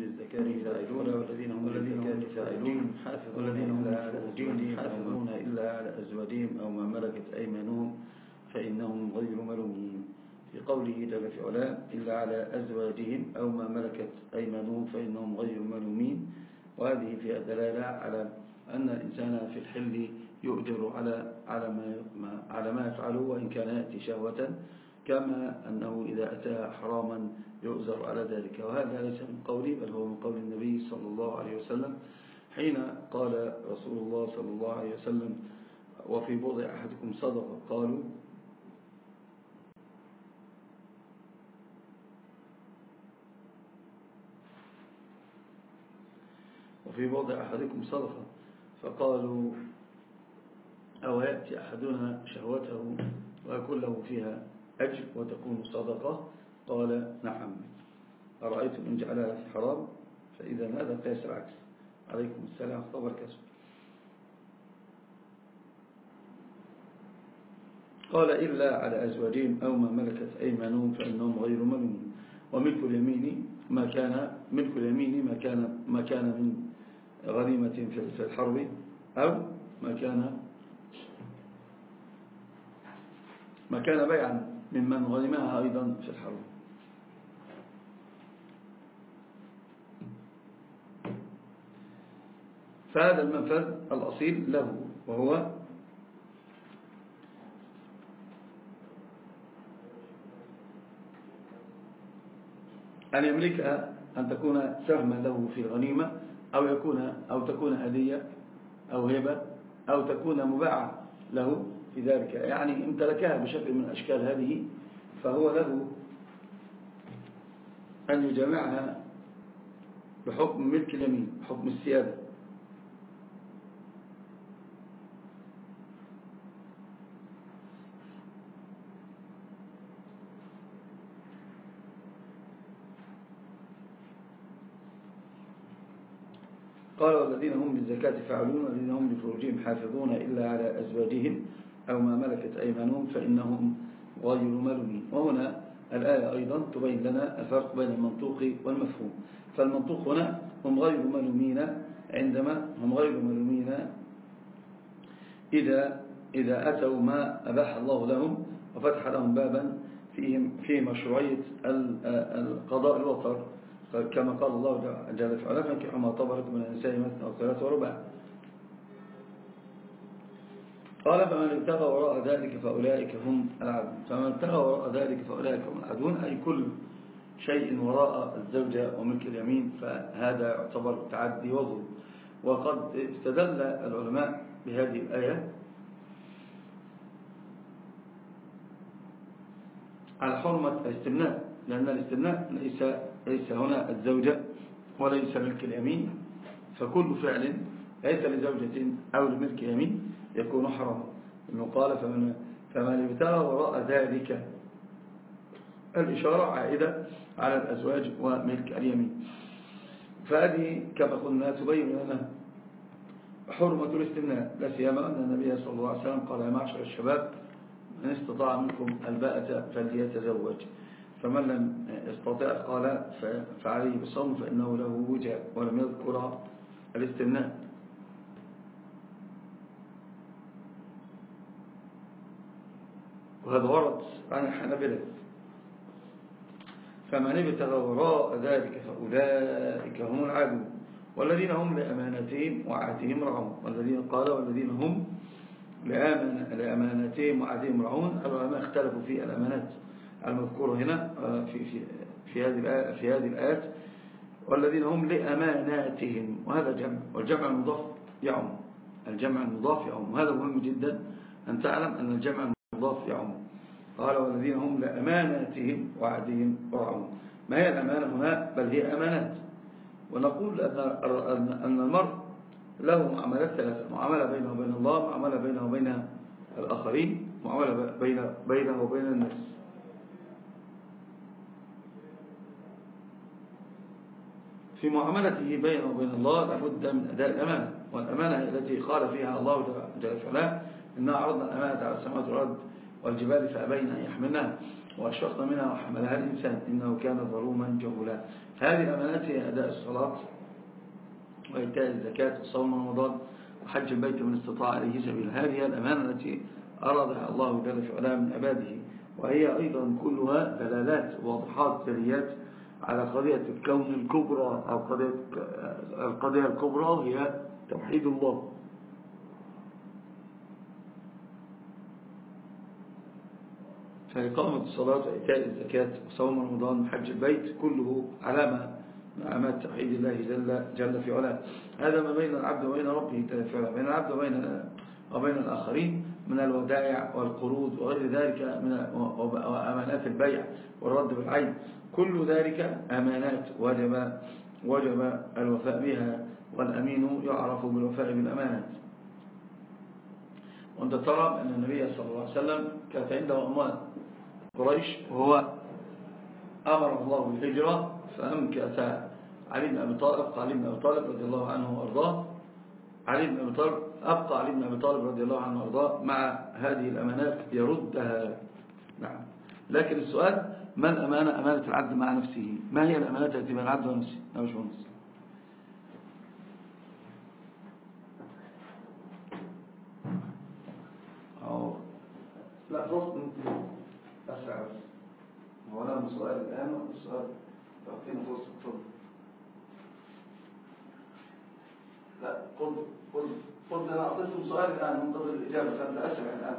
للزكاة فاعلون والذين هم للزكاة فاعلون والذين هم للفروجين حافظون إلا على أزواجهم أو ما ملكت أيمانهم. فإنهم غير ملومين. في قوله جل في علاه إلا على أزواجهم أو ما ملكت أيمانهم فإنهم غير ملومين. وهذه فيها دلالة على أن الإنسان في الحل يؤجر على على ما على ما يفعله وإن كان يأتي شهوة. كما أنه إذا أتى حراما يؤزر على ذلك. وهذا ليس من قولي بل هو من قول النبي صلى الله عليه وسلم حين قال رسول الله صلى الله عليه وسلم وفي بضع أحدكم صدقة قالوا وفي بضع أحدكم صدقة فقالوا أو يأتي أحدنا شهوته ويكون له فيها أجر وتكون صدقة قال نعم. أرأيتم إن جعلها في حرام؟ فإذا هذا قياس العكس؟ عليكم السلام خبر كسب قال إلا على أزواجهم أو ما ملكت أيمانهم فإنهم غير ملومين وملك اليمين ما كان ملك اليمين ما كان ما كان من غنيمة في الحرب أو ما كان ما كان بيعا ممن غنمها أيضا في الحرب. فهذا المنفذ الأصيل له وهو أن يملكها أن تكون سهما له في الغنيمة أو, يكون أو تكون هدية أو هبة أو تكون مباعة له في ذلك. يعني امتلكها بشكل من أشكال هذه فهو له أن يجمعها بحكم ملك اليمين بحكم السيادة. قال والذين هم بالزكاة فعلون والذين هم لفروجهم حافظون إلا على أزواجهم أو ما ملكت أيمانهم فإنهم غير ملومين. وهنا الآية أيضا تبين لنا الفرق بين المنطوق والمفهوم. فالمنطوق هنا هم غير ملومين عندما هم غير ملومين إذا, إذا أتوا ما أباح الله لهم وفتح لهم بابا في في مشروعية القضاء الوطر كما قال الله جل وعلا فانكحوا ما طبرت من النساء مثنى وثلاث وربع قال فمن ابتغى وراء ذلك فأولئك هم العدون فمن ابتغى وراء ذلك فأولئك هم العدون أي كل شيء وراء الزوجة وملك اليمين فهذا يعتبر تعدي وظلم وقد استدل العلماء بهذه الآية على حرمة الاستمناء لأن الاستمناء ليس, ليس هنا الزوجة وليس ملك اليمين فكل فعل ليس لزوجة أو لملك يمين يكون حراما إنه قال فمن, فمن ابتغى وراء ذلك الإشارة عائدة على الأزواج وملك اليمين. فهذه كما قلنا تبين لنا حرمة الاستمناء لا سيما أن النبي صلى الله عليه وسلم قال يا معشر الشباب من استطاع منكم الباءة فليتزوج. فمن لم يستطع قال فعليه بالصوم فإنه له وجه ولم يذكر الاستمناء وهذا ورد عن الحنبلة فمن ابتغى وراء ذلك فأولئك هم العدو. والذين هم لأمانتهم وعهدهم رعون والذين قال والذين هم لأمانتهم وعهدهم رعون العلماء اختلفوا في الأمانات. المذكورة هنا آه، في, في, في هذه في هذه الآيات والذين هم لأماناتهم وهذا جمع والجمع المضاف يعم. الجمع المضاف يعم. وهذا مهم جدا أن تعلم أن الجمع المضاف يعم. قال والذين هم لأماناتهم وعدهم راعون. ما هي الأمانة هنا؟ بل هي أمانات. ونقول أن المرء له معاملات ثلاثة معاملة بينه وبين الله معاملة بينه وبين الآخرين معاملة بينه وبين الناس. في معاملته بينه وبين الله لابد من أداء الأمانة والأمانة التي قال فيها الله جل وعلا إنا عرضنا الأمانة على السماوات والأرض والجبال فأبين أن يحملنها وأشفقنا منها وحملها الإنسان إنه كان ظلوما جهولا. هذه الأمانات هي أداء الصلاة وإيتاء الزكاة وصوم رمضان وحج البيت من استطاع إليه سبيل هذه الأمانة التي أرادها الله جل في علام من عباده وهي أيضا كلها دلالات واضحات جليات على قضية الكون الكبرى أو قضية القضية الكبرى هي توحيد الله. فإقامة الصلاة وإيتاء الزكاة وصوم رمضان وحج البيت كله علامة من علامات توحيد الله جل, جل في علاه. هذا ما بين العبد وبين ربه جل بين العبد وبين وبين الآخرين. من الودائع والقروض وغير ذلك من وأمانات البيع والرد بالعين. كل ذلك أمانات وجب وجب الوفاء بها والأمين يعرف بالوفاء بالأمانات وأنت ترى أن النبي صلى الله عليه وسلم كانت عنده أموال. قريش وهو أمر الله بالهجرة فأمكث علي بن أبي طالب علي بن أبي طالب رضي الله عنه وأرضاه. علي بن أبي طالب أبقى علي بن أبي طالب رضي الله عنه وأرضاه مع هذه الأمانات يردها. نعم. لكن السؤال ما الأمانة أمانة العبد مع نفسه؟ ما هي الأمانات التي بين العبد ونفسه؟ لا مش ونفسه أو لا فرصة أسرع بس. هو أنا سؤال الآن والسؤال تعطينا فرصة تفضل سؤال الآن منتظر الإجابة فأنت أسرع الآن.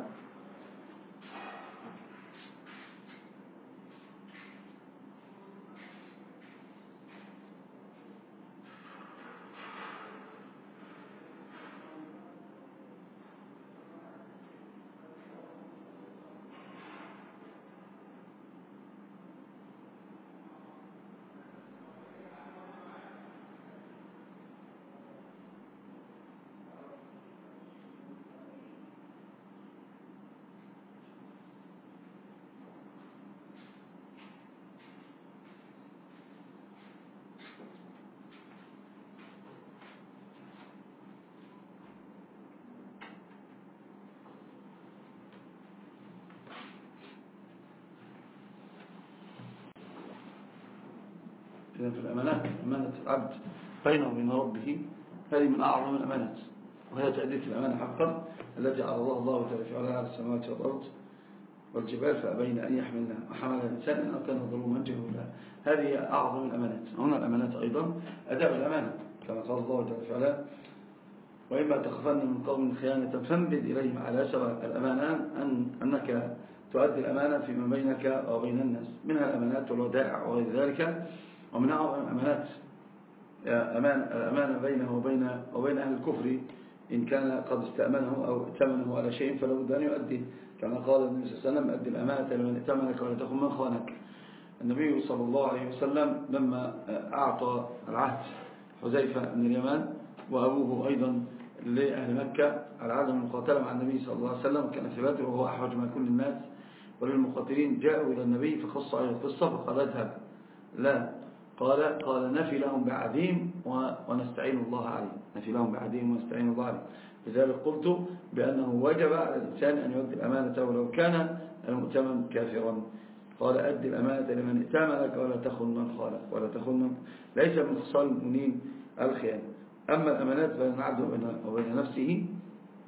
في الأمانات أمانة العبد بينه وبين ربه هذه من أعظم الأمانات وهي تأدية الأمانة حقا التي عرضها الله تعالى على السماوات والأرض والجبال فأبين أن يحملنا وحمل الإنسان أنه كان ظلوما جهولا. هذه أعظم الأمانات. هنا الأمانات أيضا أداء الأمانة كما قال الله تعالى وإما تخفن من قوم خيانة فانبذ إليهم على سواء الأمانة أن أنك تؤدي الأمانة فيما بينك وبين الناس. منها الأمانات والودائع وغير ذلك. ومن أعظم الأمانات أمان الأمانة بينه وبين, وبين أهل الكفر إن كان قد استأمنه أو ائتمنه على شيء فلا بد أن يؤدي. كما قال النبي صلى الله عليه وسلم أدي الأمانة لمن ائتمنك ولا تكن من خانك. النبي صلى الله عليه وسلم لما أعطى العهد حذيفة بن اليمان وأبوه أيضا لأهل مكة على عدم المقاتلة مع النبي صلى الله عليه وسلم كان في بدر وهو أحوج من كل الناس وللمقاتلين جاءوا إلى النبي فخص عليه القصة فقال اذهب. لا. قال قال نفي لهم بعديم ونستعين الله عليه نفي لهم بعديم ونستعين الله عليه لذلك قلت بأنه وجب على الإنسان أن يؤدي الأمانة ولو كان المؤتمن كافرا. قال أدي الأمانة لمن ائتمنك ولا تخن من خالق ولا تخن من ليس من خصال المؤمنين الخيانة. أما الأمانات بين العبد وبين نفسه.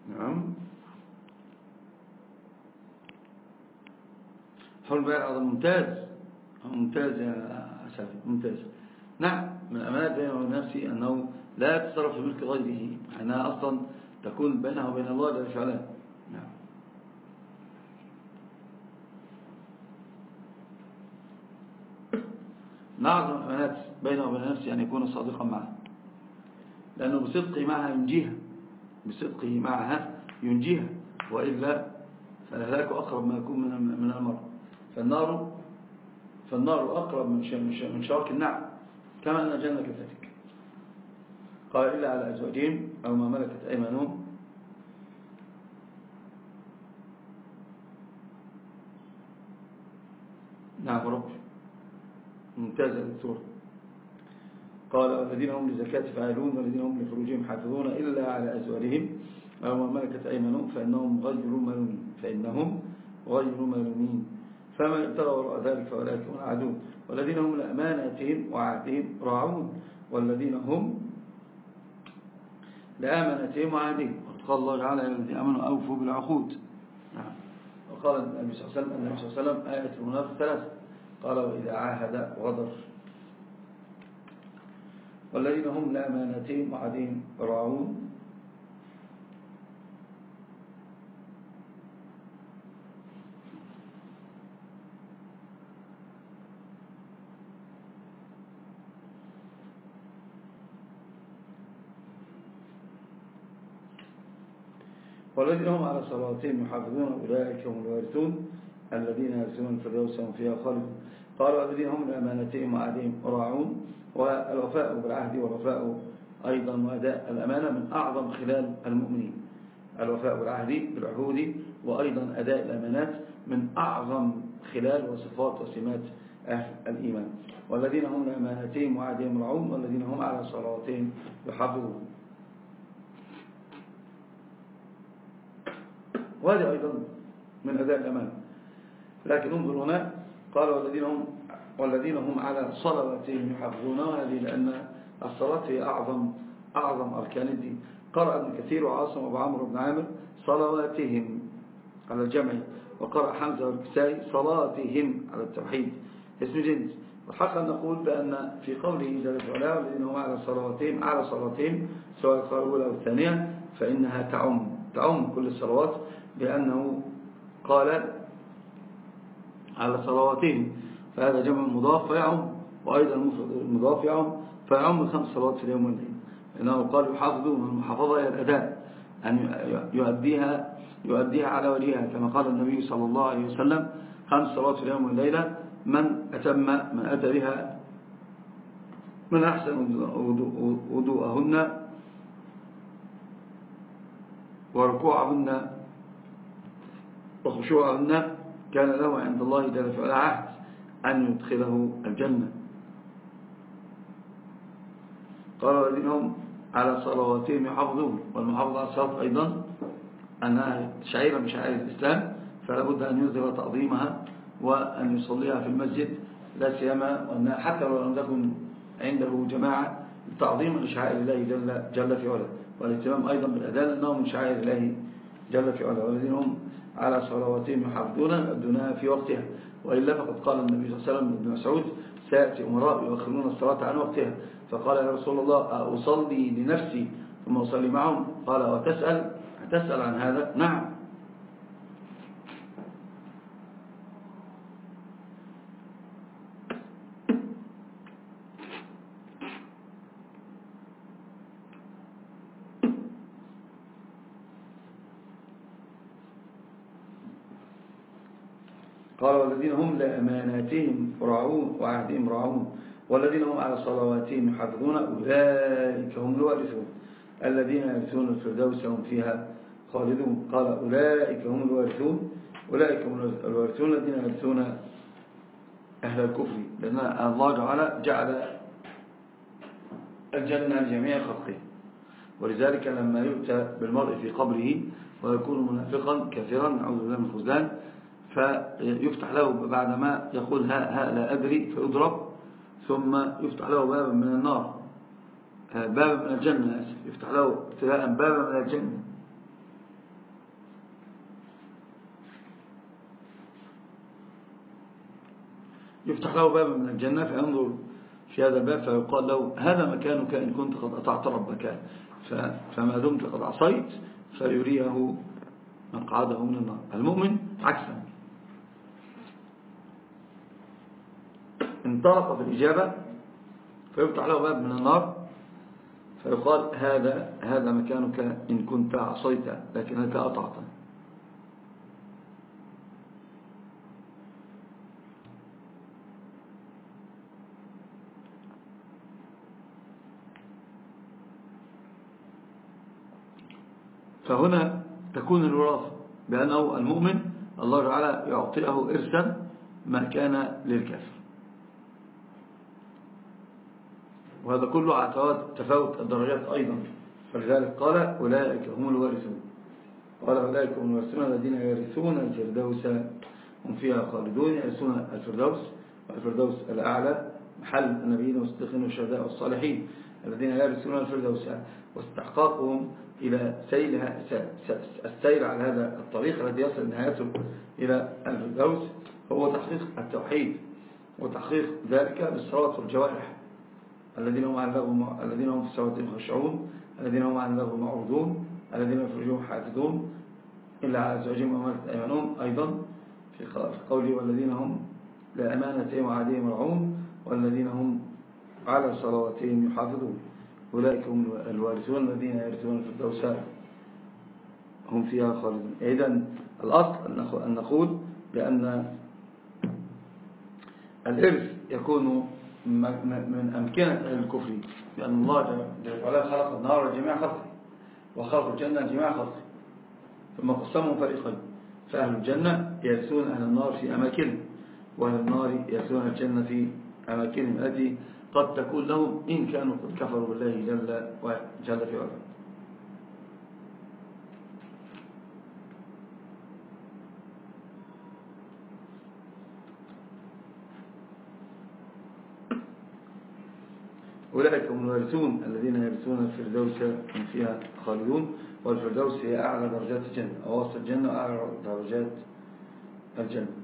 نعم. حول بيع ممتاز. ممتاز يا سافي ممتاز. نعم من الأمانات بينه وبين نفسي أنه لا يتصرف في ملك غيره أنها أصلا تكون بينه وبين الله جل وعلا. نعم. نعظم الأمانات بينه وبين نفسي أن يكون صادقا معه. لأنه بصدقه معها ينجيها. بصدقه معها ينجيها. وإلا فالهلاك أقرب ما يكون من المرء فالنار فالنار أقرب من شراك النعم كما أن الجنة كذلك قال إلا على أزواجهم أو ما ملكت أيمانهم. نعم رب. ممتازة الدكتور قال الذين هم لزكاة فاعلون والذين هم لفروجهم حافظون إلا على أزواجهم أو ما ملكت أيمانهم فإنهم غير ملومين. فإنهم غير ملومين. فمن ابتغى وراء ذلك فأولئك هم العدو والذين هم لأمانتهم وعهدهم راعون. والذين هم لأمانتهم وعهدهم. قال الله تعالى الذين أمنوا أوفوا بالعقود. نعم. وقال النبي صلى الله عليه وسلم النبي صلى الله عليه وسلم آية المنافق ثلاثة. قال وإذا عاهد غدر. والذين هم لأمانتهم وعهدهم راعون. والذين هم على صلاتهم يحافظون أولئك هم الوارثون الذين يرسلون الفردوس هم فيها خالدون. قالوا الذين هم لأمانتهم وعهدهم راعون والوفاء بالعهد والوفاء أيضا وأداء الأمانة من أعظم خلال المؤمنين. الوفاء بالعهد بالعهود وأيضا أداء الأمانات من أعظم خلال وصفات وسمات أهل الإيمان. والذين هم لأمانتهم وعهدهم راعون والذين هم على صلاتهم يحافظون. وهذه أيضا من أداء الأمان لكن انظر هنا قال والذين هم, والذين هم على صلواتهم يحافظون وهذه لأن الصلاة هي أعظم, أعظم أركان الدين. قرأ ابن كثير وعاصم أبو عمرو بن عامر صلواتهم على الجمع. وقرأ حمزة والكسائي صلاتهم على التوحيد. اسم جنس أن نقول بأن في قوله جل وعلا والذين هم على صلواتهم على صلاتهم سواء الأولى أو الثانية فإنها تعم. تعم كل الصلوات. بأنه قال على صلواتين فهذا جمع مضاف فيعم وأيضا المضاف يعم فيعم خمس صلوات في اليوم والليل. لأنه قال يحافظون المحافظة هي الأداء أن يؤديها, يؤديها على وليها كما قال النبي صلى الله عليه وسلم خمس صلوات في اليوم والليلة من أتم من أتى بها من أحسن وضوءهن وركوعهن وخشوعهن كان له عند الله جل وعلا عهد أن يدخله الجنة. قال الذين هم على صلواتهم يحافظون والمحافظة على الصلاة أيضا أنها شعيرة من شعائر الإسلام فلا بد أن يظهر تعظيمها وأن يصليها في المسجد لا سيما وأنها حتى لو لم تكن عنده جماعة تعظيما لشعائر الله جل, جل في علا والاهتمام أيضا بالأذان أنه من شعائر الله جل في علا والذين هم على صلواتهم يحافظون يؤدونها في وقتها. وإلا فقد قال النبي صلى الله عليه وسلم ابن مسعود سيأتي أمراء يؤخرون الصلاة عن وقتها. فقال يا رسول الله أصلي لنفسي ثم أصلي معهم. قال وتسأل؟ تسأل عن هذا؟ نعم قال والذين هم لأماناتهم راعون وعهدهم راعون والذين هم على صلواتهم يحافظون أولئك هم الوارثون. الذين يرثون الفردوس هم فيها خالدون. قال أولئك هم الوارثون. أولئك هم الوارثون الذين يرثون أهل الكفر. لأن الله تعالى جعل الجنة لجميع خلقه. ولذلك لما يؤتى بالمرء في قبره ويكون منافقا كثيرا نعوذ بالله من الخزلان فيفتح له بعد ما يقول ها, ها لا أدري فيضرب ثم يفتح له بابا من النار. آه، بابا من الجنة يفتح له ابتلاء بابا من الجنة. يفتح له بابا من الجنة فينظر في هذا الباب فيقال له هذا مكانك إن كنت قد أطعت ربك. فما دمت قد عصيت فيريه مقعده من النار. المؤمن عكسا. انطلق في الإجابة فيفتح له باب من النار فيقال هذا هذا مكانك إن كنت عصيت لكنك أطعت فهنا تكون الوراثة بأنه المؤمن الله تعالى يعطيه إرسا ما كان للكافر. وهذا كله اعتقاد تفاوت الدرجات أيضا. فلذلك قال أولئك هم الوارثون. قال أولئك هم الوارثون الذين يرثون الفردوس. هم فيها خالدون يرثون الفردوس الفردوس الأعلى محل النبيين والصديقين والشهداء والصالحين الذين يرسلون الفردوس. واستحقاقهم إلى سيلها السير على هذا الطريق الذي يصل نهايته إلى الفردوس هو تحقيق التوحيد وتحقيق ذلك بالصلاة والجوارح. الذين هم عن لغو الذين هم في سواتهم خشعون الذين هم عن لغو معرضون الذين يفرجون حافظون. إلا على زوجهم ومالت أيمانهم. أيضا في قوله والذين هم لأمانتهم وعديهم رعون والذين هم على صلواتهم يحافظون. أولئك هم الوارثون الذين يرثون في الدوساء هم فيها خالدون. إذن الأصل أن نقول بأن الإرث يكون من أمكنة الكفر لأن الله جل وعلا خلق النار لجميع خلقه وخلق الجنة لجميع خلقه ثم قسمهم فريقين فأهل الجنة يرثون أهل النار في أماكنهم وأهل النار يرثون الجنة في أماكنهم التي قد تكون لهم إن كانوا قد كفروا بالله جل, جل في أولئك هم الوارثون الذين يرثون الفردوس هم فيها خالدون والفردوس هي أعلى درجات الجنة أوسط الجنة وأعلى درجات الجنة.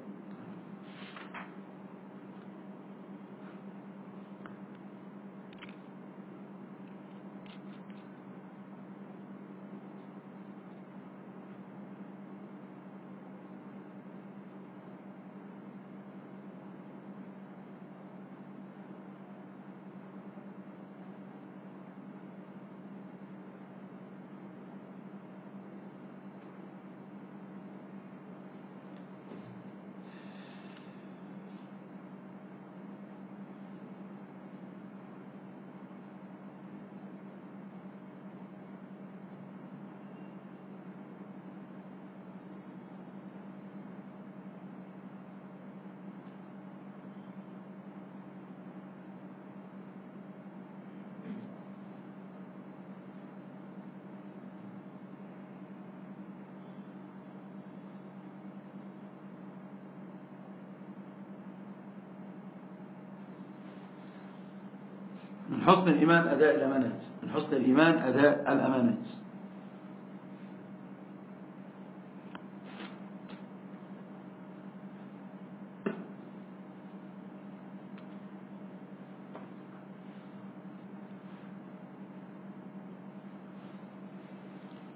حسن الإيمان أداء الأمانات. من حسن الإيمان أداء الأمانات.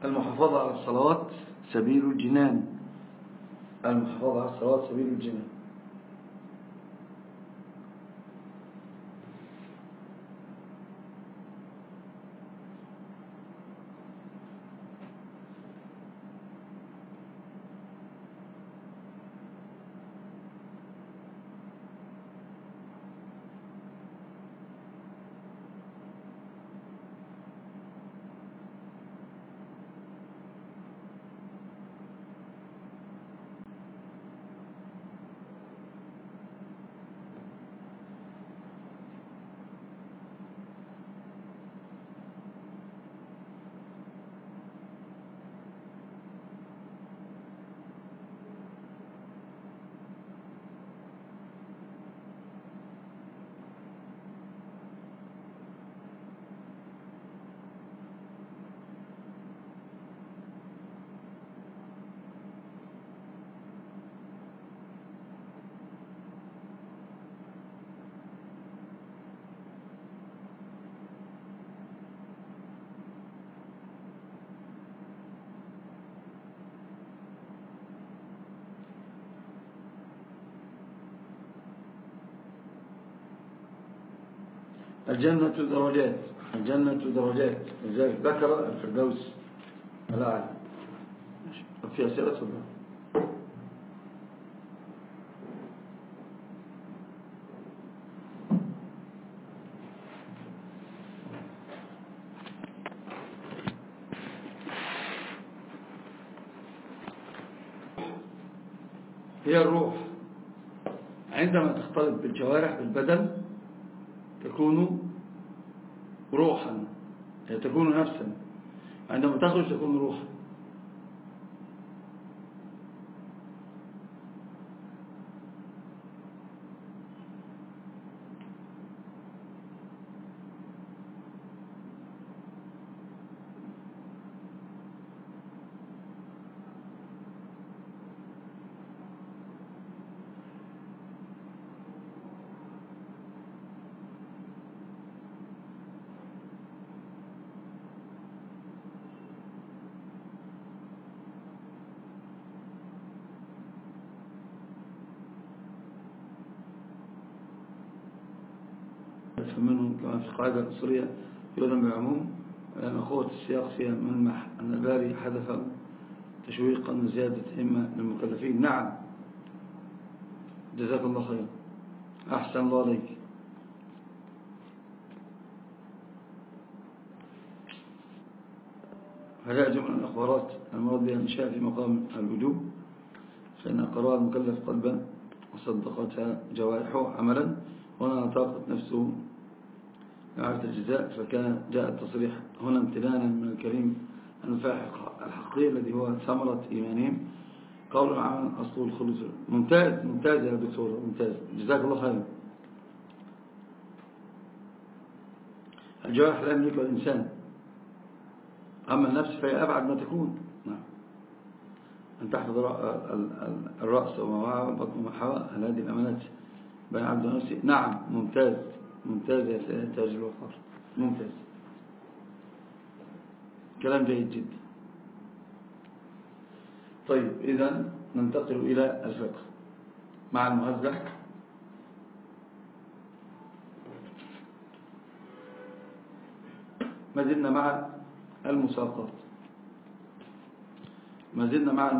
المحافظة على الصلوات سبيل الجنان. المحافظة على الصلوات سبيل الجنان. الجنة درجات الجنة درجات. لذلك ذكر الفردوس الأعلى في أسئلة؟ صدر هي الروح. عندما تختلط بالجوارح بالبدن تكون روحا تكون نفسا. عندما تخرج تكون روحا. منهم كما في القاعدة الأصولية يؤذن بالعموم. أخوة السياق فيها ملمح أن الباري حدث تشويقا وزيادة همة للمكلفين. نعم. جزاك الله خير أحسن الله عليك. هذا جمع الأخبارات المراد بها إنشاء في مقام الوجوب؟ فإن قرار المكلف قلبا وصدقتها جوارحه عملا. وأنا طاقت نفسه لعرفة الجزاء فكان جاء التصريح هنا امتنانا من الكريم الفاحق الحقيقي الذي هو ثمرة إيمانهم. قول عن أصل الخلوص ممتاز ممتاز يا دكتور ممتاز. جزاك الله خير الجوارح لا يملكها الإنسان. أما النفس فهي أبعد ما تكون. نعم. أن تحفظ الرأس وما وعى والبطن وما حوى هل هذه الأمانات بين عبد ونفسه. نعم ممتاز. ممتاز يا تاج الوقار ممتاز. كلام جيد جدا. طيب إذا ننتقل إلى الفقه. مع المهزة ما زلنا مع المساقات ما زلنا مع